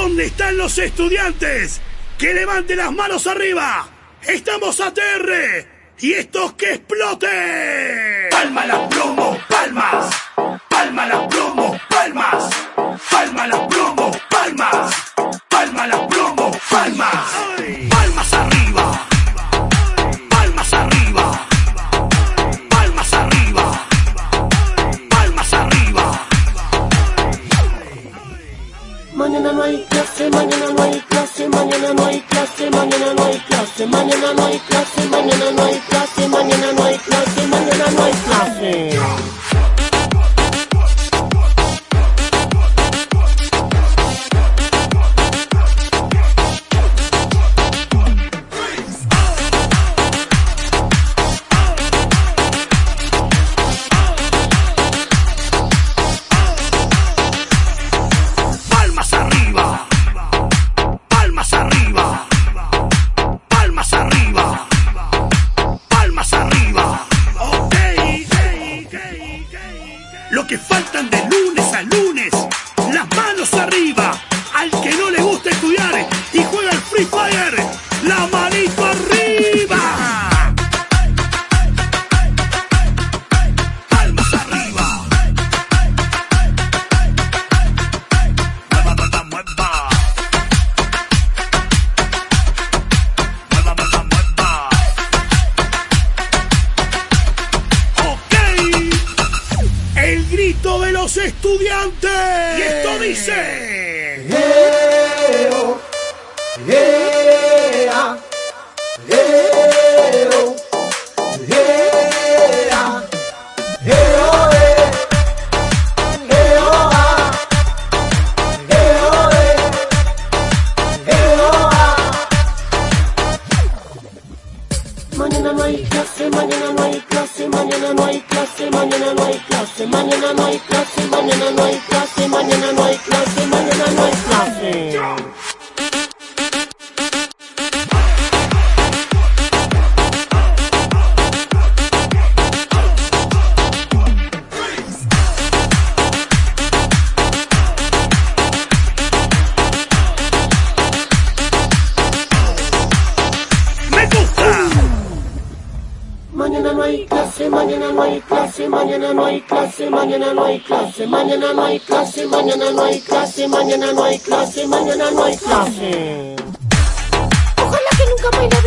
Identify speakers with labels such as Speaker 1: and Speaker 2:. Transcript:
Speaker 1: ¿Dónde están los estudiantes? ¡Que levanten las manos arriba! ¡Estamos a TR! ¡Y estos que exploten!
Speaker 2: ¡Palma la. ¡Palma
Speaker 3: clase, mañana no hay clase, mañana no hay clase, mañana no hay clase, mañana no hay clase, mañana no hay clase, mañana no hay clase, mañana no hay clase.
Speaker 1: Que faltan de grito de los estudiantes. Y esto dice.
Speaker 3: Mañana no hay clase, mañana no hay clase, mañana no hay clase, mañana no hay clase, mañana no hay clase, mañana no hay clase, mañana no hay clase, clase, mañana no hay clase, mañana no hay clase, mañana no hay clase, mañana no hay clase, mañana no hay clase, mañana no hay clase, mañana no hay clase.
Speaker 4: Ojalá que nunca más